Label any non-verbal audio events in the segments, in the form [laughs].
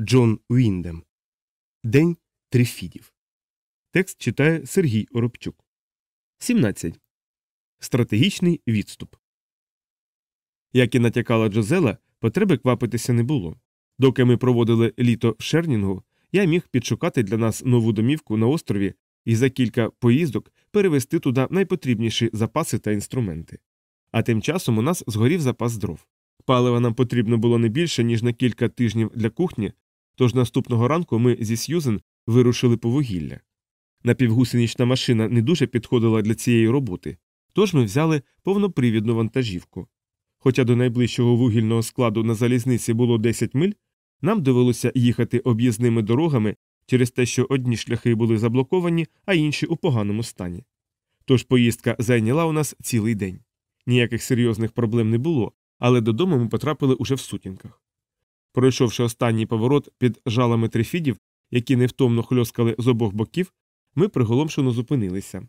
Джон Уіндем. День Трифідів. Текст читає Сергій Оробчук. 17. Стратегічний відступ. Як і натякала Джозела, потреби квапитися не було. Доки ми проводили літо в Шернінгу, я міг підшукати для нас нову домівку на острові і за кілька поїздок перевести туди найпотрібніші запаси та інструменти. А тим часом у нас згорів запас дров. Палива нам потрібно було не більше, ніж на кілька тижнів для кухні, тож наступного ранку ми зі Сьюзен вирушили по вугілля. Напівгусенична машина не дуже підходила для цієї роботи, тож ми взяли повнопривідну вантажівку. Хоча до найближчого вугільного складу на залізниці було 10 миль, нам довелося їхати об'їзними дорогами через те, що одні шляхи були заблоковані, а інші у поганому стані. Тож поїздка зайняла у нас цілий день. Ніяких серйозних проблем не було, але додому ми потрапили уже в сутінках. Пройшовши останній поворот під жалами трифідів, які невтомно хльоскали з обох боків, ми приголомшено зупинилися.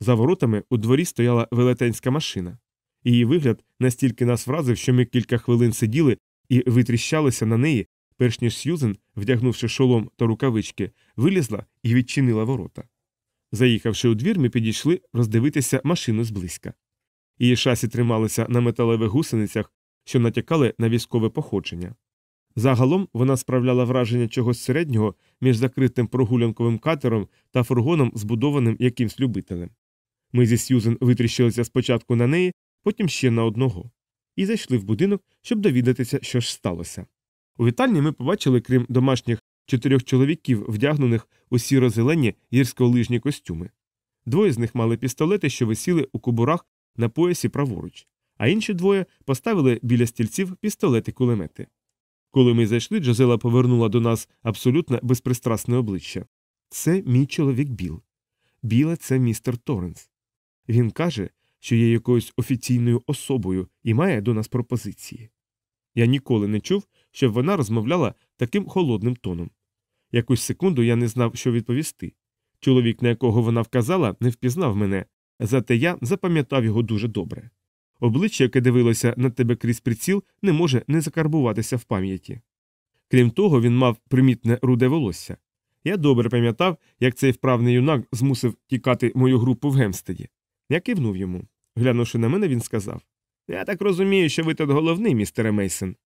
За воротами у дворі стояла велетенська машина. Її вигляд настільки нас вразив, що ми кілька хвилин сиділи і витріщалися на неї, перш ніж Сьюзен, вдягнувши шолом та рукавички, вилізла і відчинила ворота. Заїхавши у двір, ми підійшли роздивитися машину зблизька. Її шасі трималися на металевих гусеницях, що натякали на військове походження. Загалом вона справляла враження чогось середнього між закритим прогулянковим катером та фургоном, збудованим якимсь любителем. Ми зі Сьюзен витріщилися спочатку на неї, потім ще на одного, і зайшли в будинок, щоб довідатися, що ж сталося. У вітальні ми побачили, крім домашніх чотирьох чоловіків, вдягнених у сіро-зелені гірськолижні костюми. Двоє з них мали пістолети, що висіли у кубурах на поясі праворуч, а інші двоє поставили біля стільців пістолети кулемети. Коли ми зайшли, Джозела повернула до нас абсолютно безпристрасне обличчя. Це мій чоловік Біл. Біле це містер Торренс. Він каже, що є якоюсь офіційною особою і має до нас пропозиції. Я ніколи не чув, щоб вона розмовляла таким холодним тоном. Якусь секунду я не знав, що відповісти. Чоловік, на якого вона вказала, не впізнав мене, зате я запам'ятав його дуже добре. Обличчя, яке дивилося на тебе крізь приціл, не може не закарбуватися в пам'яті. Крім того, він мав примітне руде волосся. Я добре пам'ятав, як цей вправний юнак змусив тікати мою групу в Гемстеді. Я кивнув йому. Глянувши на мене, він сказав Я так розумію, що ви тут головний, містере Мейсон.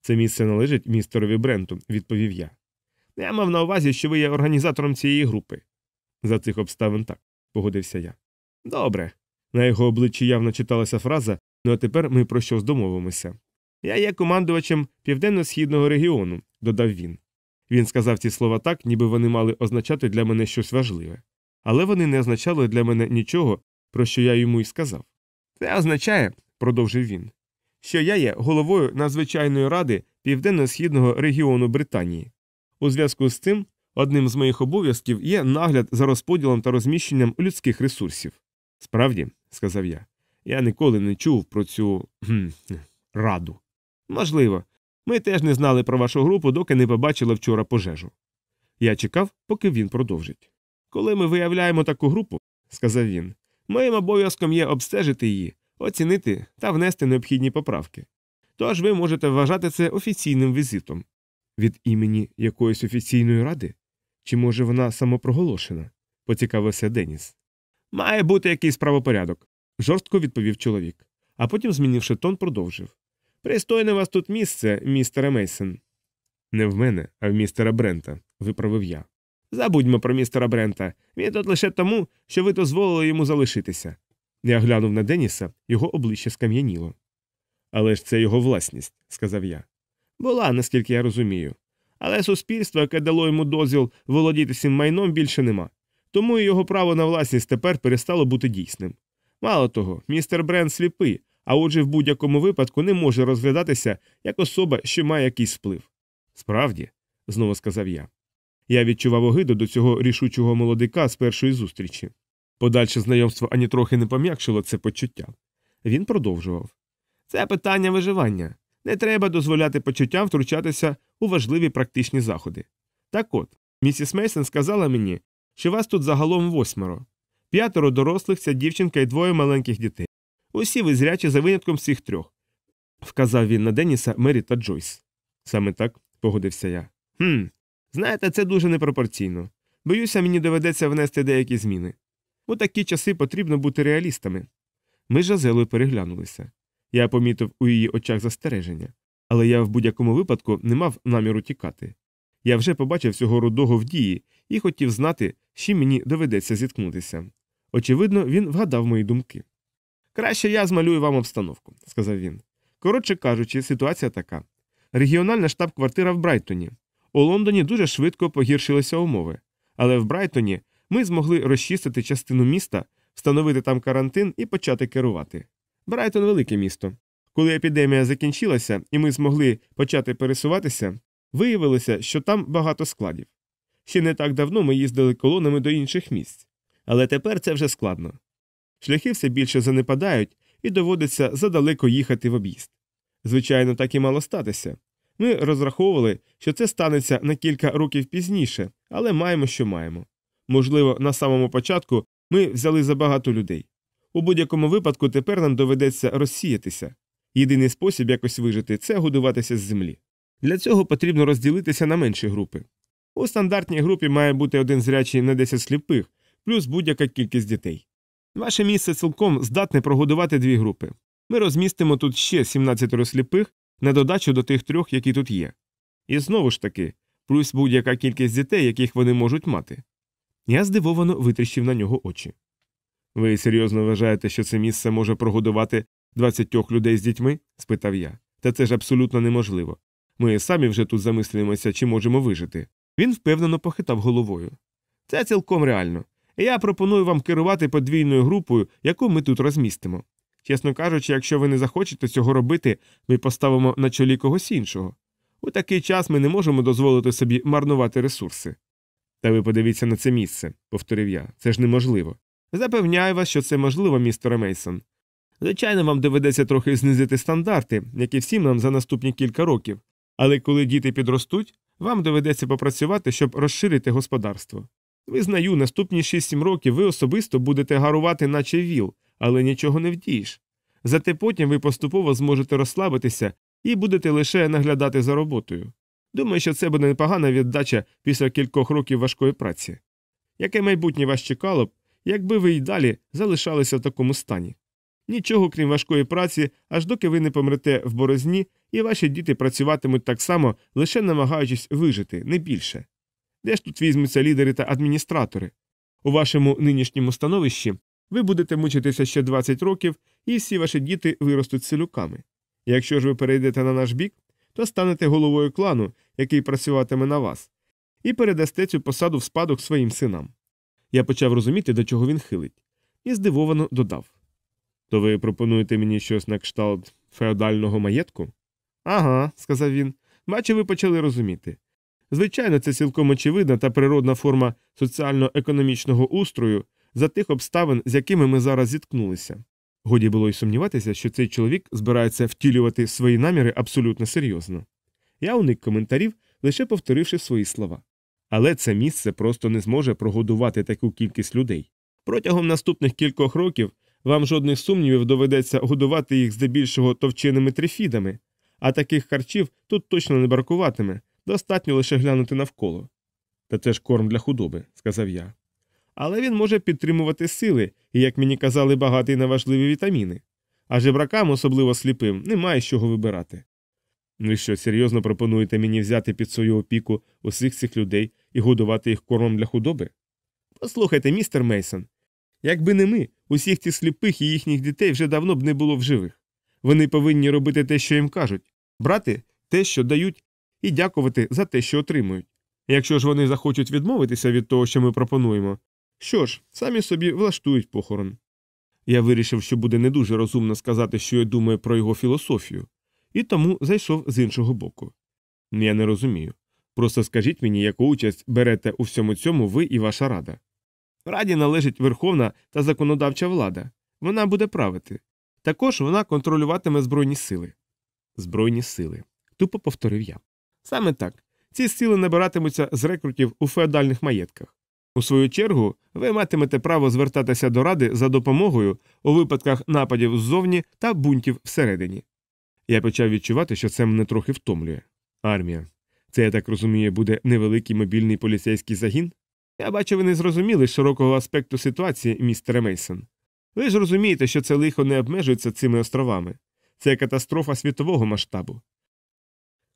Це місце належить містерові Бренту, відповів я. Я мав на увазі, що ви є організатором цієї групи. За цих обставин так, погодився я. Добре. На його обличчі явно читалася фраза, ну а тепер ми про щось домовимося. Я є командувачем південно-східного регіону, додав він. Він сказав ці слова так, ніби вони мали означати для мене щось важливе. Але вони не означали для мене нічого, про що я йому й сказав. Це означає, продовжив він, що я є головою надзвичайної ради південно-східного регіону Британії. У зв'язку з цим одним з моїх обов'язків є нагляд за розподілом та розміщенням людських ресурсів. Справді, сказав я, я ніколи не чув про цю раду. Можливо, ми теж не знали про вашу групу, доки не побачили вчора пожежу. Я чекав, поки він продовжить. Коли ми виявляємо таку групу, сказав він, моїм обов'язком є обстежити її, оцінити та внести необхідні поправки. Тож ви можете вважати це офіційним візитом. Від імені якоїсь офіційної ради? Чи може вона самопроголошена? поцікавився Деніс. Має бути якийсь правопорядок, жорстко відповів чоловік, а потім, змінивши тон, продовжив. Пристойне вас тут місце, містере Мейсон. Не в мене, а в містера Брента, виправив я. Забудьмо про містера Брента. Він тут лише тому, що ви дозволили йому залишитися. Я глянув на Деніса, його обличчя скам'яніло. Але ж це його власність, сказав я. Була, наскільки я розумію. Але суспільство, яке дало йому дозвіл володіти цим майном, більше нема. Тому і його право на власність тепер перестало бути дійсним. Мало того, містер Брент сліпий, а отже, в будь-якому випадку не може розглядатися як особа, що має якийсь вплив. Справді, знову сказав я. Я відчував огиду до цього рішучого молодика з першої зустрічі. Подальше знайомство ані трохи не пом'якшило це почуття. Він продовжував це питання виживання. Не треба дозволяти почуттям втручатися у важливі практичні заходи. Так от, місіс Мейсон сказала мені, що вас тут загалом восьмеро, п'ятеро дорослих, ця дівчинка і двоє маленьких дітей. Усі ви зрячі за винятком всіх трьох. Вказав він на Деніса, Мері та Джойс. Саме так, погодився я. Хм, знаєте, це дуже непропорційно. Боюся, мені доведеться внести деякі зміни. У такі часи потрібно бути реалістами. Ми з Жазелою переглянулися. Я помітив у її очах застереження, але я в будь-якому випадку не мав наміру тікати. Я вже побачив цього рудого в дії і хотів знати, з чим мені доведеться зіткнутися. Очевидно, він вгадав мої думки. Краще я змалюю вам обстановку, сказав він. Коротше кажучи, ситуація така. Регіональна штаб-квартира в Брайтоні. У Лондоні дуже швидко погіршилися умови, але в Брайтоні ми змогли розчистити частину міста, встановити там карантин і почати керувати. Брайтон велике місто. Коли епідемія закінчилася і ми змогли почати пересуватися, виявилося, що там багато складів. Ще не так давно ми їздили колонами до інших місць, але тепер це вже складно. Шляхи все більше занепадають і доводиться задалеко їхати в об'їзд. Звичайно, так і мало статися. Ми розраховували, що це станеться на кілька років пізніше, але маємо, що маємо. Можливо, на самому початку ми взяли забагато людей. У будь-якому випадку тепер нам доведеться розсіятися. Єдиний спосіб якось вижити це годуватися з землі. Для цього потрібно розділитися на менші групи. У стандартній групі має бути один зрячий на 10 сліпих, плюс будь-яка кількість дітей. Ваше місце цілком здатне прогодувати дві групи. Ми розмістимо тут ще 17 сліпих на додачу до тих трьох, які тут є. І знову ж таки, плюс будь-яка кількість дітей, яких вони можуть мати. Я здивовано витріщив на нього очі. Ви серйозно вважаєте, що це місце може прогодувати 20 людей з дітьми? спитав я. Та це ж абсолютно неможливо. Ми самі вже тут замислюємося, чи можемо вижити. Він впевнено похитав головою. Це цілком реально. Я пропоную вам керувати подвійною групою, яку ми тут розмістимо. Чесно кажучи, якщо ви не захочете цього робити, ми поставимо на чолі когось іншого. У такий час ми не можемо дозволити собі марнувати ресурси. Та ви подивіться на це місце, повторив я. Це ж неможливо. Запевняю вас, що це можливо, містере Мейсон. Звичайно, вам доведеться трохи знизити стандарти, як і всім нам за наступні кілька років, але коли діти підростуть, вам доведеться попрацювати, щоб розширити господарство. Визнаю, наступні 6-7 років ви особисто будете гарувати, наче віл, але нічого не вдієш. Зате потім ви поступово зможете розслабитися і будете лише наглядати за роботою. Думаю, що це буде непогана віддача після кількох років важкої праці. Яке майбутнє вас чекало б, якби ви й далі залишалися в такому стані? Нічого крім важкої праці, аж доки ви не помрете в борозні, і ваші діти працюватимуть так само, лише намагаючись вижити, не більше. Де ж тут візьмуться лідери та адміністратори? У вашому нинішньому становищі ви будете мучитися ще 20 років, і всі ваші діти виростуть селюками. Якщо ж ви перейдете на наш бік, то станете головою клану, який працюватиме на вас, і передасте цю посаду в спадок своїм синам. Я почав розуміти, до чого він хилить, і здивовано додав То ви пропонуєте мені щось на кшталт феодального маєтку? Ага, сказав він. Бачу, ви почали розуміти. Звичайно, це цілком очевидна та природна форма соціально-економічного устрою за тих обставин, з якими ми зараз зіткнулися. Годі було й сумніватися, що цей чоловік збирається втілювати свої наміри абсолютно серйозно. Я уник коментарів, лише повторивши свої слова. Але це місце просто не зможе прогодувати таку кількість людей. Протягом наступних кількох років вам жодних сумнівів доведеться годувати їх здебільшого товченими трифідами, а таких харчів тут точно не бракуватиме, достатньо лише глянути навколо. Та це ж корм для худоби, сказав я. Але він може підтримувати сили і, як мені казали, багатий на важливі вітаміни. А жебракам, особливо сліпим, немає з чого вибирати. Ви що, серйозно пропонуєте мені взяти під свою опіку усіх цих людей і годувати їх кормом для худоби? Послухайте, містер Мейсон, якби не ми, усіх цих сліпих і їхніх дітей вже давно б не було в живих. Вони повинні робити те, що їм кажуть, брати те, що дають, і дякувати за те, що отримують. Якщо ж вони захочуть відмовитися від того, що ми пропонуємо, що ж, самі собі влаштують похорон. Я вирішив, що буде не дуже розумно сказати, що я думаю про його філософію, і тому зайшов з іншого боку. Я не розумію. Просто скажіть мені, яку участь берете у всьому цьому ви і ваша рада. Раді належить верховна та законодавча влада. Вона буде правити. Також вона контролюватиме збройні сили. Збройні сили. Тупо повторив я. Саме так. Ці сили набиратимуться з рекрутів у феодальних маєтках. У свою чергу, ви матимете право звертатися до ради за допомогою у випадках нападів ззовні та бунтів всередині. Я почав відчувати, що це мене трохи втомлює. Армія. Це, я так розумію, буде невеликий мобільний поліцейський загін? Я бачу, ви не зрозуміли широкого аспекту ситуації, містере Мейсон. Ви ж розумієте, що це лихо не обмежується цими островами. Це катастрофа світового масштабу.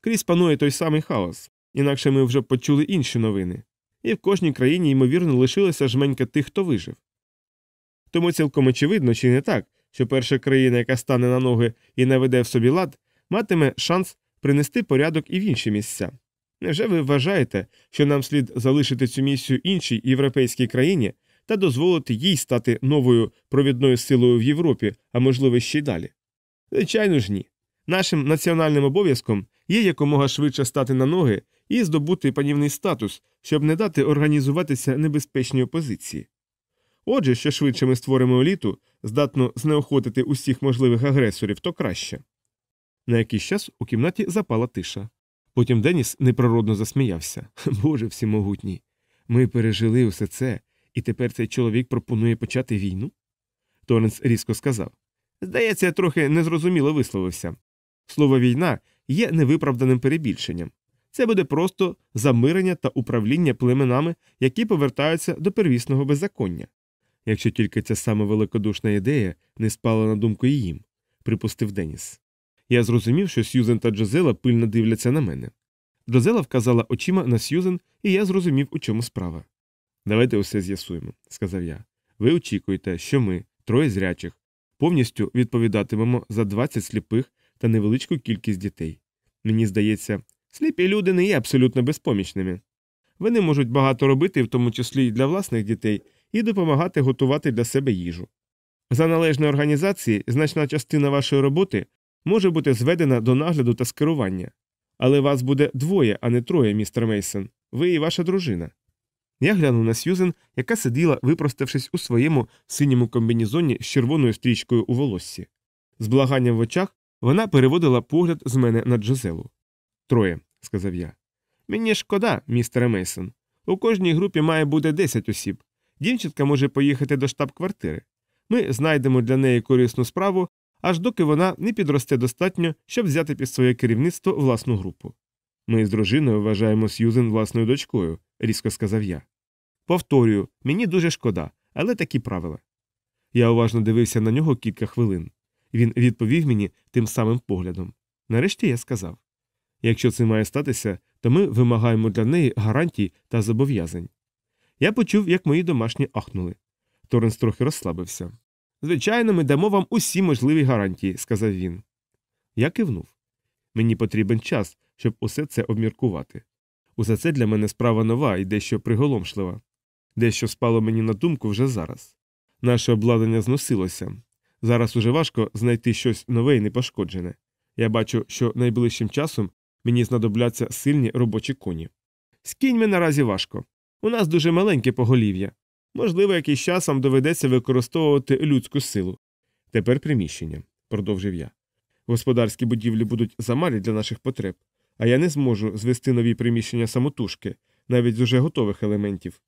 Крізь панує той самий хаос, інакше ми вже почули інші новини, і в кожній країні, ймовірно, лишилося жменька тих, хто вижив. Тому цілком очевидно, чи не так, що перша країна, яка стане на ноги і наведе в собі лад, матиме шанс принести порядок і в інші місця. Невже ви вважаєте, що нам слід залишити цю місію іншій європейській країні та дозволити їй стати новою провідною силою в Європі, а можливо ще й далі? Звичайно ж ні. Нашим національним обов'язком є якомога швидше стати на ноги і здобути панівний статус, щоб не дати організуватися небезпечній опозиції. Отже, що швидше ми створимо еліту, здатну знеохотити усіх можливих агресорів, то краще. На якийсь час у кімнаті запала тиша. Потім Деніс неприродно засміявся. [laughs] Боже всімогутній. Ми пережили усе це, і тепер цей чоловік пропонує почати війну? Торренс різко сказав. Здається, я трохи незрозуміло висловився. Слово війна є невиправданим перебільшенням. Це буде просто замирення та управління племенами, які повертаються до первісного беззаконня. Якщо тільки ця саме великодушна ідея не спала на думку і їм, припустив Деніс. Я зрозумів, що Сьюзен та Джозела пильно дивляться на мене. Джозела вказала очима на Сьюзен, і я зрозумів, у чому справа. Давайте усе з'ясуємо, сказав я. Ви очікуєте, що ми, троє зрячих, повністю відповідатимемо за 20 сліпих та невеличку кількість дітей. Мені здається, сліпі люди не є абсолютно безпомічними. Вони можуть багато робити, в тому числі й для власних дітей, і допомагати готувати для себе їжу. За належної організації значна частина вашої роботи може бути зведена до нагляду та скерування. Але вас буде двоє, а не троє, містер Мейсон. Ви і ваша дружина. Я глянув на Сьюзен, яка сиділа, випроставшись у своєму синьому комбінізоні з червоною стрічкою у волоссі. З благанням в очах вона переводила погляд з мене на Джозелу. Троє, сказав я. Мені шкода, містере Мейсон. У кожній групі має бути 10 осіб. Дівчинка може поїхати до штаб-квартири. Ми знайдемо для неї корисну справу, аж доки вона не підросте достатньо, щоб взяти під своє керівництво власну групу. Ми з дружиною вважаємо Сьюзен власною дочкою, різко сказав я. Повторюю, мені дуже шкода, але такі правила. Я уважно дивився на нього кілька хвилин. Він відповів мені тим самим поглядом. Нарешті я сказав якщо це має статися, то ми вимагаємо для неї гарантій та зобов'язань. Я почув, як мої домашні ахнули. Торренс трохи розслабився. Звичайно, ми дамо вам усі можливі гарантії, сказав він. Я кивнув. Мені потрібен час, щоб усе це обміркувати. Усе це для мене справа нова і дещо приголомшлива. Дещо спало мені на думку вже зараз. Наше обладнання зносилося. Зараз уже важко знайти щось нове і непошкоджене. Я бачу, що найближчим часом мені знадобляться сильні робочі коні. З наразі важко. У нас дуже маленьке поголів'я. Можливо, якийсь часом доведеться використовувати людську силу. Тепер приміщення, продовжив я. Господарські будівлі будуть замалі для наших потреб, а я не зможу звести нові приміщення самотужки, навіть з уже готових елементів.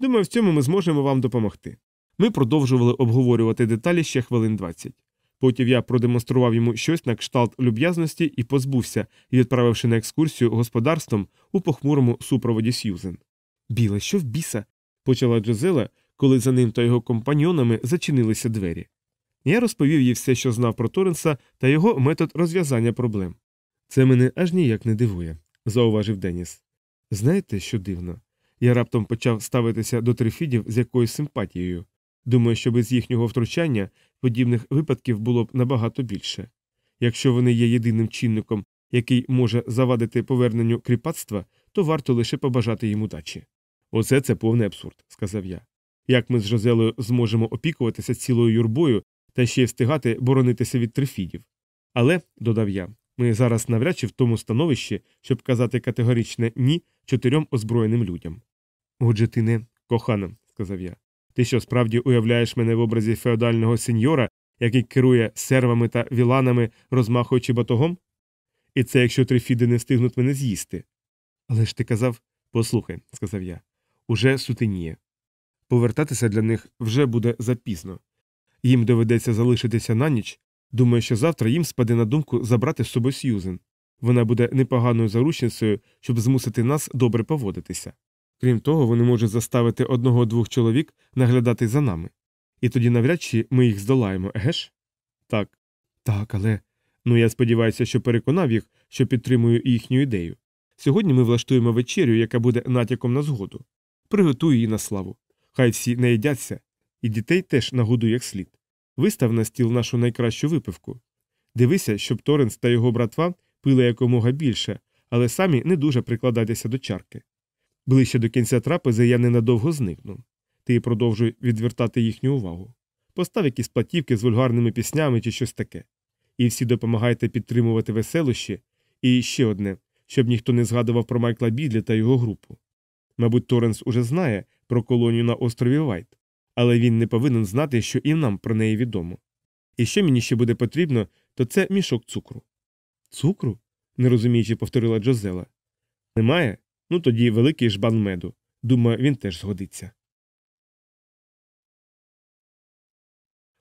Думаю, в цьому ми зможемо вам допомогти. Ми продовжували обговорювати деталі ще хвилин 20. Потім я продемонстрував йому щось на кшталт люб'язності і позбувся, відправивши на екскурсію господарством у похмурому супроводі Сьюзен. Біле, що в біса? почала Джозела, коли за ним та його компаньонами зачинилися двері. Я розповів їй все, що знав про Торренса та його метод розв'язання проблем. Це мене аж ніяк не дивує, зауважив Деніс. Знаєте, що дивно? Я раптом почав ставитися до трифідів з якоюсь симпатією. Думаю, що без їхнього втручання подібних випадків було б набагато більше. Якщо вони є єдиним чинником, який може завадити поверненню кріпацтва, то варто лише побажати їм удачі. Оце це повний абсурд, сказав я. Як ми з Жозелою зможемо опікуватися цілою юрбою та ще й встигати боронитися від трифідів? Але, додав я, ми зараз навряд чи в тому становищі, щоб казати категоричне ні чотирьом озброєним людям. Отже, ти не кохана, сказав я. Ти що справді уявляєш мене в образі феодального сеньора, який керує сервами та віланами, розмахуючи батогом? І це якщо трифіди не встигнуть мене з'їсти. Але ж ти казав послухай, сказав я, уже сутеніє. Повертатися для них вже буде запізно. Їм доведеться залишитися на ніч. Думаю, що завтра їм спаде на думку забрати з собою Сьюзен. Вона буде непоганою заручницею, щоб змусити нас добре поводитися. Крім того, вони можуть заставити одного-двох чоловік наглядати за нами. І тоді навряд чи ми їх здолаємо, еге ж? Так. Так, але. Ну я сподіваюся, що переконав їх, що підтримую їхню ідею. Сьогодні ми влаштуємо вечерю, яка буде натяком на згоду. Приготую її на славу. Хай всі не їдяться, і дітей теж нагодуй як слід. Вистав на стіл нашу найкращу випивку. Дивися, щоб Торренс та його братва пили якомога більше, але самі не дуже прикладайтеся до чарки. Ближче до кінця трапези я ненадовго зникну. Ти продовжуй відвертати їхню увагу. Постав якісь платівки з вульгарними піснями чи щось таке. І всі допомагайте підтримувати веселощі. І ще одне, щоб ніхто не згадував про Майкла Бідлі та його групу. Мабуть, Торренс уже знає про колонію на острові Вайт, але він не повинен знати, що і нам про неї відомо. І що мені ще буде потрібно, то це мішок цукру. Цукру? нерозуміючи, повторила Джозела. Немає? Ну тоді великий жбан меду. Думаю, він теж згодиться.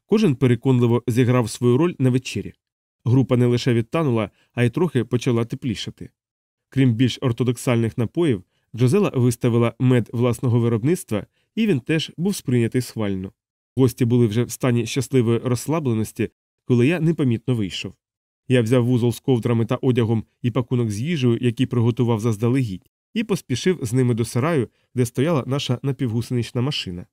Кожен переконливо зіграв свою роль на вечері. Група не лише відтанула, а й трохи почала теплішати. Крім більш ортодоксальних напоїв, Джозела виставила мед власного виробництва, і він теж був сприйнятий схвально. Гості були вже в стані щасливої розслабленості, коли я непомітно вийшов. Я взяв вузол з ковдрами та одягом і пакунок з їжею, який приготував заздалегідь, і поспішив з ними до сараю, де стояла наша напівгусенична машина.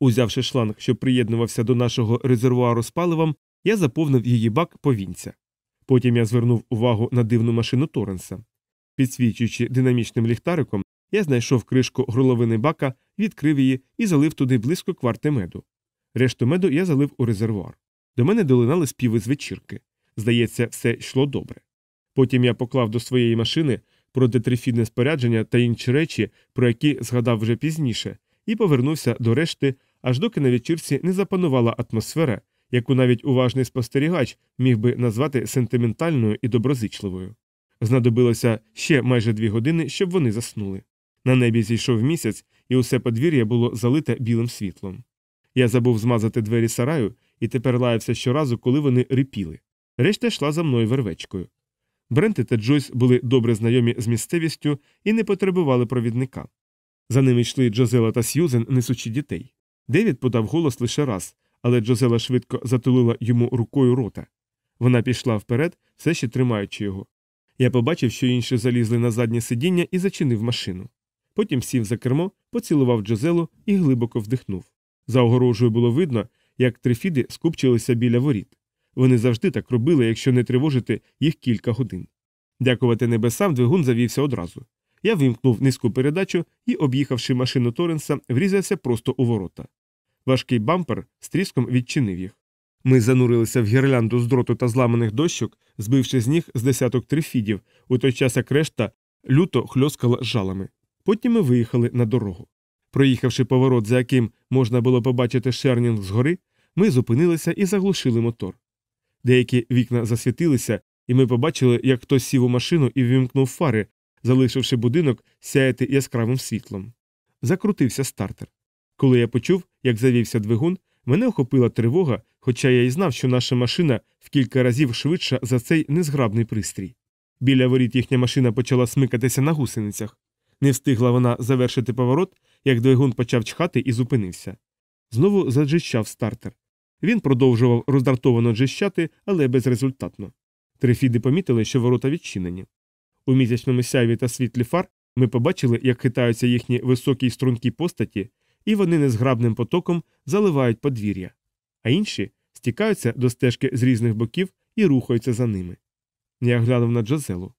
Узявши шланг, що приєднувався до нашого резервуару з паливом, я заповнив її бак повінця. Потім я звернув увагу на дивну машину Торренса. Підсвічуючи динамічним ліхтариком, я знайшов кришку горловини бака, відкрив її і залив туди близько кварти меду. Решту меду я залив у резервуар. До мене долинали співи з вечірки. Здається, все йшло добре. Потім я поклав до своєї машини протитрифідне спорядження та інші речі, про які згадав вже пізніше, і повернувся до решти, аж доки на вечірці не запанувала атмосфера, яку навіть уважний спостерігач міг би назвати сентиментальною і доброзичливою. Знадобилося ще майже дві години, щоб вони заснули. На небі зійшов місяць, і усе подвір'я було залите білим світлом. Я забув змазати двері сараю і тепер лаявся щоразу, коли вони рипіли. Решта йшла за мною вервечкою. Бренти та Джойс були добре знайомі з місцевістю і не потребували провідника. За ними йшли Джозела та Сьюзен, несучи дітей. Девід подав голос лише раз, але Джозела швидко затулила йому рукою рота. Вона пішла вперед, все ще тримаючи його. Я побачив, що інші залізли на заднє сидіння і зачинив машину. Потім сів за кермо, поцілував Джозелу і глибоко вдихнув. За огорожею було видно, як трифіди скупчилися біля воріт. Вони завжди так робили, якщо не тривожити їх кілька годин. Дякувати небесам, двигун завівся одразу. Я вимкнув низьку передачу і, об'їхавши машину Торренса, врізався просто у ворота. Важкий бампер з тріском відчинив їх. Ми занурилися в гірлянду з дроту та зламаних дощок, збивши з ніг з десяток трифідів, у той час як решта люто хльоскала жалами. Потім ми виїхали на дорогу. Проїхавши поворот, за яким можна було побачити шернінг згори, ми зупинилися і заглушили мотор. Деякі вікна засвітилися, і ми побачили, як хтось сів у машину і ввімкнув фари, залишивши будинок сяяти яскравим світлом. Закрутився стартер. Коли я почув, як завівся двигун, мене охопила тривога, хоча я й знав, що наша машина в кілька разів швидша за цей незграбний пристрій. Біля воріт їхня машина почала смикатися на гусеницях. Не встигла вона завершити поворот, як двигун почав чхати і зупинився. Знову заджищав стартер. Він продовжував роздратовано джищати, але безрезультатно. Трифіди помітили, що ворота відчинені. У місячному сяйві та світлі фар ми побачили, як хитаються їхні високі й стрункі постаті, і вони незграбним потоком заливають подвір'я, а інші стікаються до стежки з різних боків і рухаються за ними. Я глянув на Джозелу.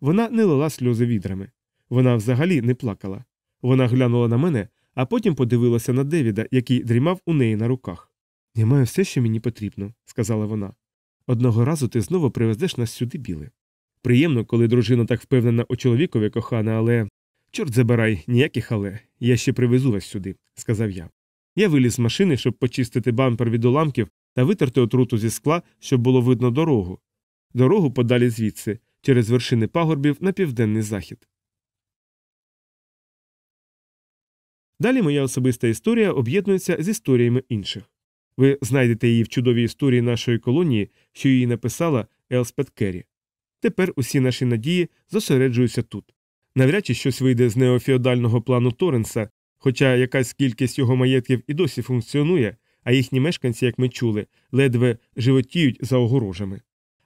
Вона не лила сльози відрами. Вона взагалі не плакала. Вона глянула на мене, а потім подивилася на Девіда, який дрімав у неї на руках. Я маю все, що мені потрібно, сказала вона. Одного разу ти знову привезеш нас сюди біле. Приємно, коли дружина так впевнена у чоловікові кохана, але. Чорт забирай, ніяких але. Я ще привезу вас сюди, сказав я. Я виліз з машини, щоб почистити бампер від уламків та витерти отруту зі скла, щоб було видно дорогу. Дорогу подалі звідси, через вершини пагорбів на південний захід. Далі моя особиста історія об'єднується з історіями інших. Ви знайдете її в чудовій історії нашої колонії, що її написала Елспет Керрі. Тепер усі наші надії зосереджуються тут. Навряд чи щось вийде з неофеодального плану Торренса, хоча якась кількість його маєтків і досі функціонує, а їхні мешканці, як ми чули, ледве животіють за огорожами.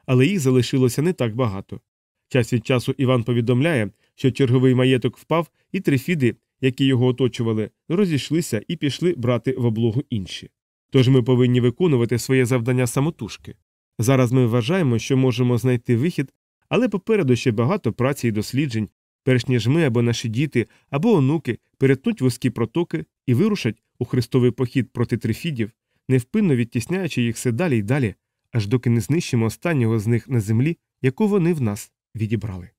Але їх залишилося не так багато. Час від часу Іван повідомляє, що черговий маєток впав, і трифіди, які його оточували, розійшлися і пішли брати в облогу інші. Тож ми повинні виконувати своє завдання самотужки. Зараз ми вважаємо, що можемо знайти вихід, але попереду ще багато праці і досліджень, перш ніж ми або наші діти, або онуки перетнуть вузькі протоки і вирушать у хрестовий похід проти трифідів, невпинно відтісняючи їх все далі й далі, аж доки не знищимо останнього з них на землі, яку вони в нас відібрали.